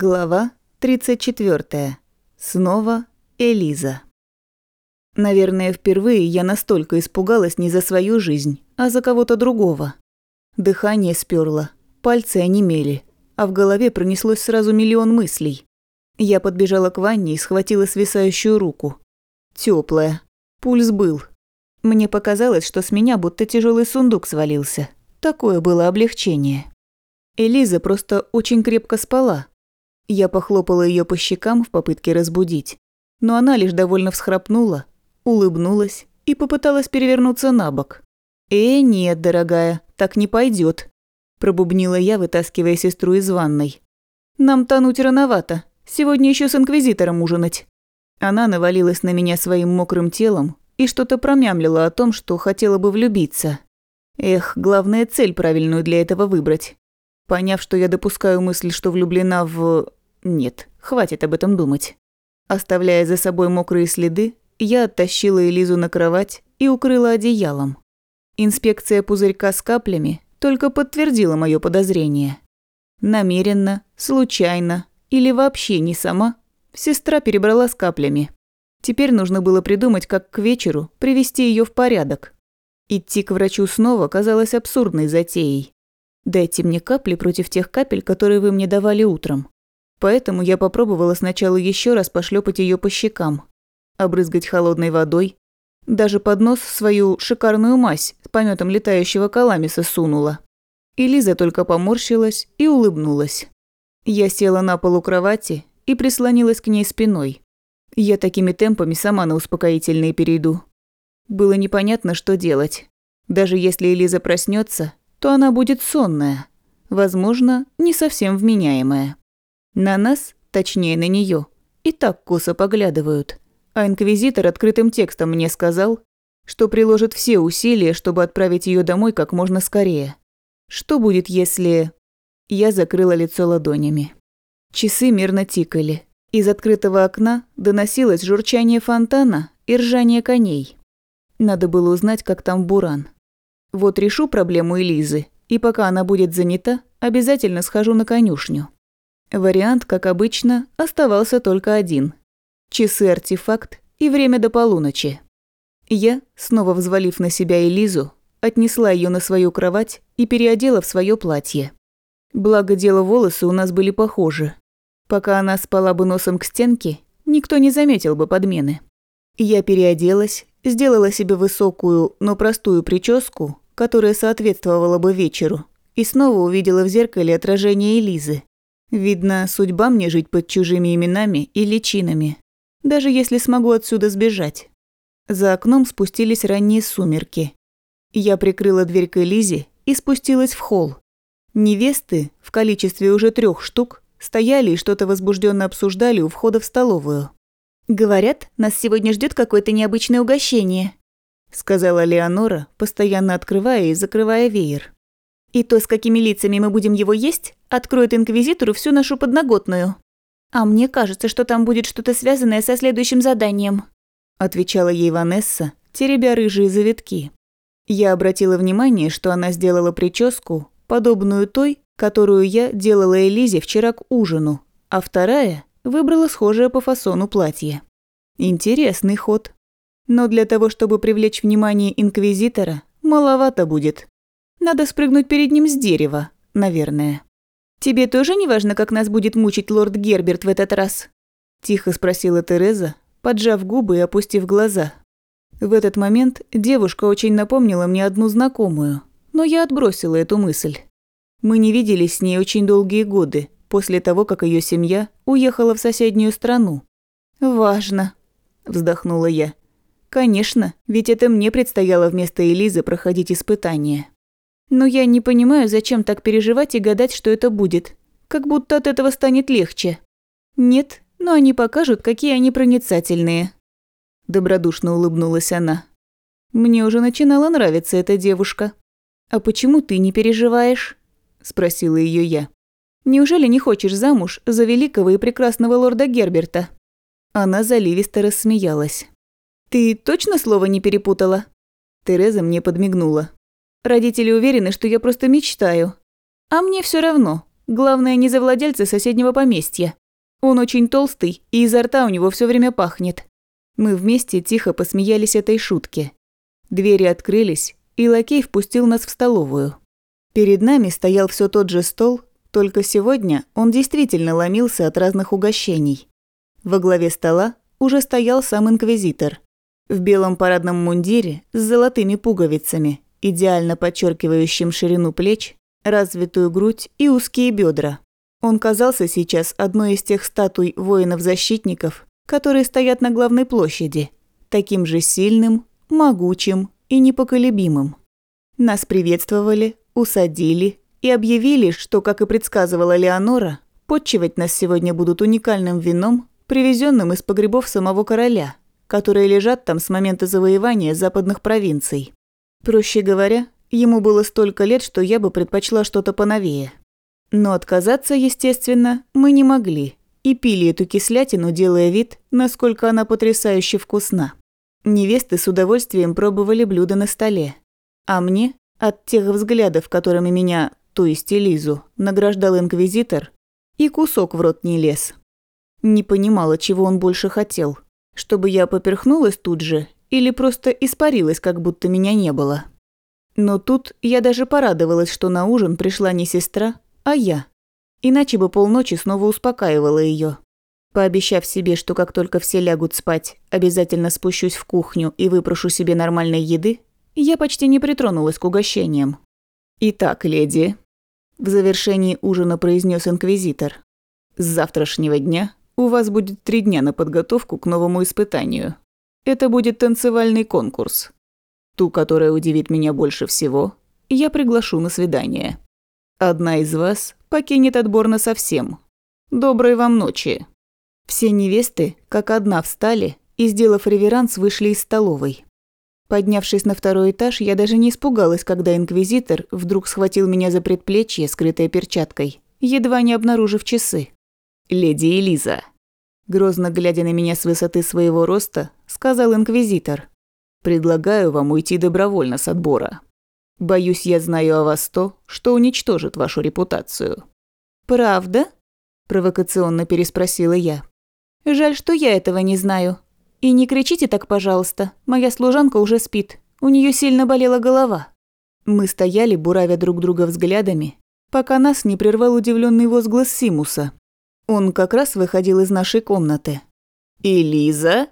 Глава 34. Снова Элиза. Наверное, впервые я настолько испугалась не за свою жизнь, а за кого-то другого. Дыхание сперло, пальцы онемели, а в голове пронеслось сразу миллион мыслей. Я подбежала к ванне и схватила свисающую руку. Теплая. Пульс был. Мне показалось, что с меня будто тяжелый сундук свалился. Такое было облегчение. Элиза просто очень крепко спала, я похлопала ее по щекам в попытке разбудить, но она лишь довольно всхрапнула, улыбнулась и попыталась перевернуться на бок. «Э, нет, дорогая, так не пойдет, пробубнила я, вытаскивая сестру из ванной. «Нам тонуть рановато, сегодня еще с инквизитором ужинать». Она навалилась на меня своим мокрым телом и что-то промямлила о том, что хотела бы влюбиться. Эх, главная цель правильную для этого выбрать. Поняв, что я допускаю мысль, что влюблена в... Нет, хватит об этом думать. Оставляя за собой мокрые следы, я оттащила Элизу на кровать и укрыла одеялом. Инспекция пузырька с каплями только подтвердила мое подозрение. Намеренно, случайно или вообще не сама, сестра перебрала с каплями. Теперь нужно было придумать, как к вечеру привести ее в порядок. Идти к врачу снова казалось абсурдной затеей. Дайте мне капли против тех капель, которые вы мне давали утром. Поэтому я попробовала сначала еще раз пошлепать ее по щекам, обрызгать холодной водой, даже под нос свою шикарную мазь с пометом летающего каламиса сунула. И Лиза только поморщилась и улыбнулась. Я села на полу кровати и прислонилась к ней спиной. Я такими темпами сама на успокоительные перейду. Было непонятно, что делать. Даже если Элиза проснется, то она будет сонная, возможно, не совсем вменяемая. На нас, точнее на нее, и так косо поглядывают. А инквизитор открытым текстом мне сказал, что приложит все усилия, чтобы отправить ее домой как можно скорее. Что будет, если... Я закрыла лицо ладонями. Часы мирно тикали. Из открытого окна доносилось журчание фонтана и ржание коней. Надо было узнать, как там Буран. Вот решу проблему Элизы, и пока она будет занята, обязательно схожу на конюшню. Вариант, как обычно, оставался только один. Часы-артефакт и время до полуночи. Я, снова взвалив на себя Элизу, отнесла ее на свою кровать и переодела в свое платье. Благо дело волосы у нас были похожи. Пока она спала бы носом к стенке, никто не заметил бы подмены. Я переоделась, сделала себе высокую, но простую прическу, которая соответствовала бы вечеру, и снова увидела в зеркале отражение Элизы. Видно, судьба мне жить под чужими именами и личинами, даже если смогу отсюда сбежать. За окном спустились ранние сумерки. Я прикрыла дверь к Элизе и спустилась в холл. Невесты, в количестве уже трех штук, стояли и что-то возбужденно обсуждали у входа в столовую. «Говорят, нас сегодня ждет какое-то необычное угощение», сказала Леонора, постоянно открывая и закрывая веер. И то, с какими лицами мы будем его есть, откроет инквизитору всю нашу подноготную. А мне кажется, что там будет что-то связанное со следующим заданием», отвечала ей Ванесса, теребя рыжие завитки. Я обратила внимание, что она сделала прическу, подобную той, которую я делала Элизе вчера к ужину, а вторая выбрала схожее по фасону платье. Интересный ход. Но для того, чтобы привлечь внимание инквизитора, маловато будет. Надо спрыгнуть перед ним с дерева, наверное. «Тебе тоже не важно, как нас будет мучить лорд Герберт в этот раз?» Тихо спросила Тереза, поджав губы и опустив глаза. В этот момент девушка очень напомнила мне одну знакомую, но я отбросила эту мысль. Мы не виделись с ней очень долгие годы, после того, как ее семья уехала в соседнюю страну. «Важно», – вздохнула я. «Конечно, ведь это мне предстояло вместо Элизы проходить испытания». Но я не понимаю, зачем так переживать и гадать, что это будет. Как будто от этого станет легче. Нет, но они покажут, какие они проницательные. Добродушно улыбнулась она. Мне уже начинала нравиться эта девушка. А почему ты не переживаешь? Спросила ее я. Неужели не хочешь замуж за великого и прекрасного лорда Герберта? Она заливисто рассмеялась. Ты точно слово не перепутала? Тереза мне подмигнула. Родители уверены, что я просто мечтаю. А мне все равно. Главное, не за владельца соседнего поместья. Он очень толстый, и изо рта у него все время пахнет. Мы вместе тихо посмеялись этой шутке. Двери открылись, и лакей впустил нас в столовую. Перед нами стоял все тот же стол, только сегодня он действительно ломился от разных угощений. Во главе стола уже стоял сам инквизитор. В белом парадном мундире с золотыми пуговицами, идеально подчеркивающим ширину плеч, развитую грудь и узкие бедра. Он казался сейчас одной из тех статуй воинов-защитников, которые стоят на главной площади, таким же сильным, могучим и непоколебимым. Нас приветствовали, усадили и объявили, что, как и предсказывала Леонора, подчивать нас сегодня будут уникальным вином, привезенным из погребов самого короля, которые лежат там с момента завоевания западных провинций. Проще говоря, ему было столько лет, что я бы предпочла что-то поновее. Но отказаться, естественно, мы не могли и пили эту кислятину, делая вид, насколько она потрясающе вкусна. Невесты с удовольствием пробовали блюда на столе. А мне, от тех взглядов, которыми меня, то есть Элизу, награждал инквизитор, и кусок в рот не лез. Не понимала, чего он больше хотел. Чтобы я поперхнулась тут же или просто испарилась, как будто меня не было. Но тут я даже порадовалась, что на ужин пришла не сестра, а я. Иначе бы полночи снова успокаивала ее. Пообещав себе, что как только все лягут спать, обязательно спущусь в кухню и выпрошу себе нормальной еды, я почти не притронулась к угощениям. «Итак, леди», – в завершении ужина произнес инквизитор, – «с завтрашнего дня у вас будет три дня на подготовку к новому испытанию. Это будет танцевальный конкурс. Ту, которая удивит меня больше всего, я приглашу на свидание. Одна из вас покинет отбор на совсем. Доброй вам ночи. Все невесты, как одна, встали и, сделав реверанс, вышли из столовой. Поднявшись на второй этаж, я даже не испугалась, когда инквизитор вдруг схватил меня за предплечье, скрытой перчаткой, едва не обнаружив часы. «Леди Элиза», грозно глядя на меня с высоты своего роста, сказал инквизитор. «Предлагаю вам уйти добровольно с отбора. Боюсь, я знаю о вас то, что уничтожит вашу репутацию». «Правда?» – провокационно переспросила я. Жаль, что я этого не знаю. И не кричите так, пожалуйста. Моя служанка уже спит. У нее сильно болела голова. Мы стояли, буравя друг друга взглядами, пока нас не прервал удивленный возглас Симуса. Он как раз выходил из нашей комнаты. «Элиза?»